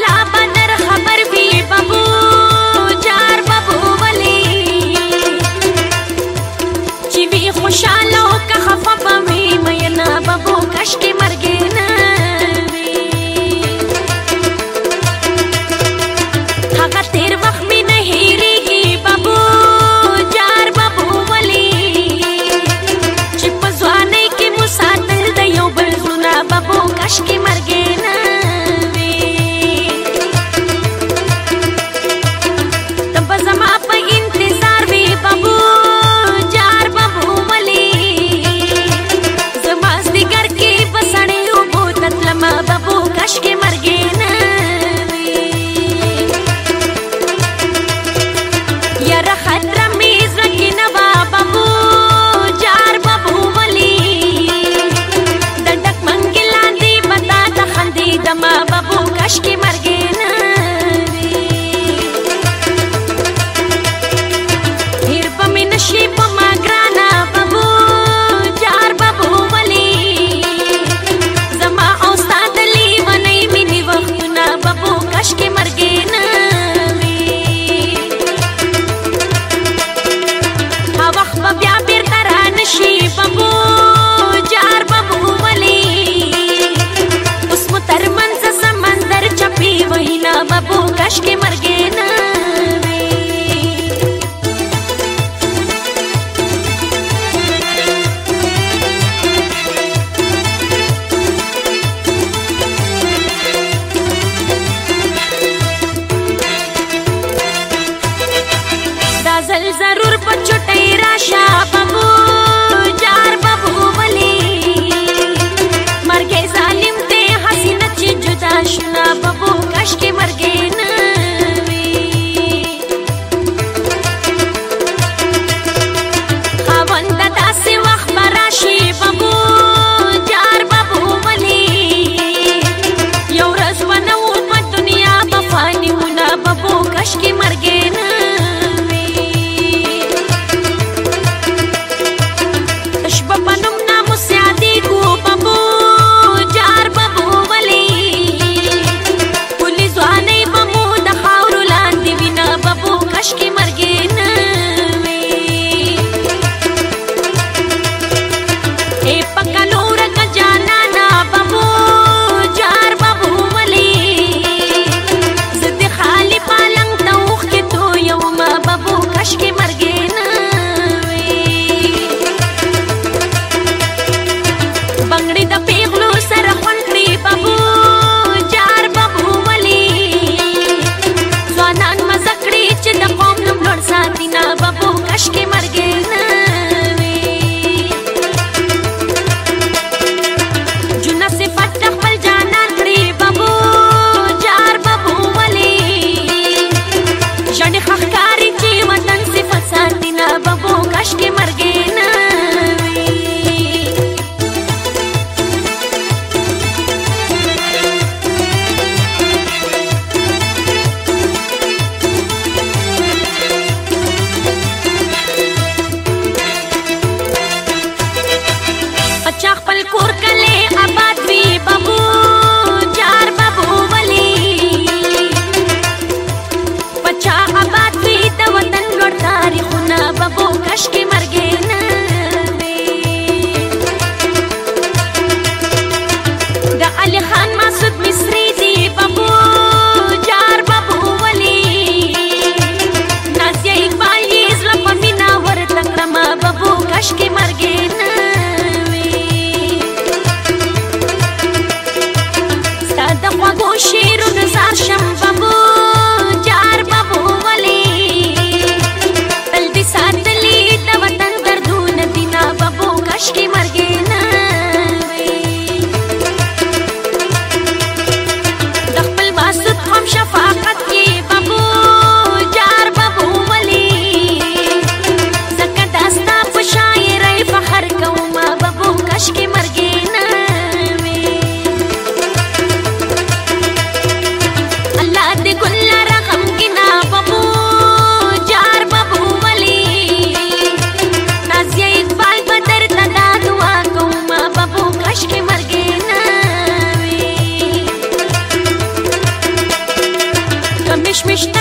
वाला बना